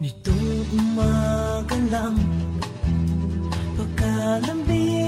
Nitong umaga lang Pagkalambing